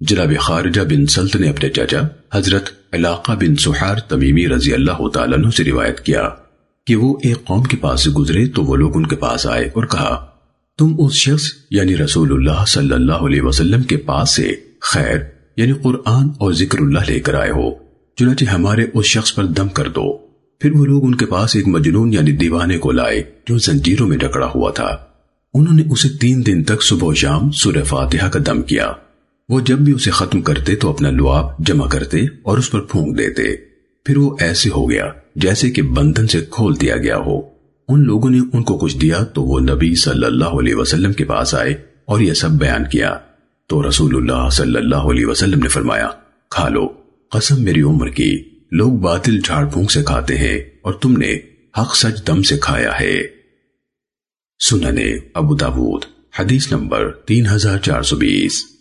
جناب خارجہ بن سلط نے اپنے چاچا حضرت علاقہ بن سحار تمیمی رضی اللہ تعالیٰ عنہ سے روایت کیا کہ وہ ایک قوم کے پاس سے گزرے تو وہ لوگ ان کے پاس آئے اور کہا، تم اس شخص یعنی رسول اللہ صلی اللہ علیہ وسلم کے پاس سے خیر یعنی قرآن اور ذکر اللہ لے کر آئے ہو، چنانچہ ہمارے اس شخص پر دم کر دو۔ پھر وہ لوگ ان کے پاس ایک مجنون یعنی دیوانے کو لائے جو زنجیروں میں ڈکڑا ہوا تھا۔ انہوں نے اسے تین دن تک صبح و شام سورہ فاتحہ کا دم کیا۔ وہ جب بھی اسے ختم کرتے تو اپنا لعاب جمع کرتے اور اس پر پھونک دیتے۔ پھر وہ ایسے ہو گیا جیسے کہ بندھن سے کھول دیا گیا ہو۔ ان لوگوں نے ان کو کچھ دیا تو وہ نبی صلی اللہ علیہ وسلم کے پاس آئے اور یہ سب بیان کیا۔ تو رسول اللہ صلی اللہ علیہ وسلم نے فرمایا، کھا لو، قسم میری عمر کی، لوگ باطل جھاڑ پھونک سے کھاتے ہیں اور تم نے حق سچ دم سے کھایا ہے۔ سننے ابو داود، حدیث نمبر تین ہزار چار سو بیس۔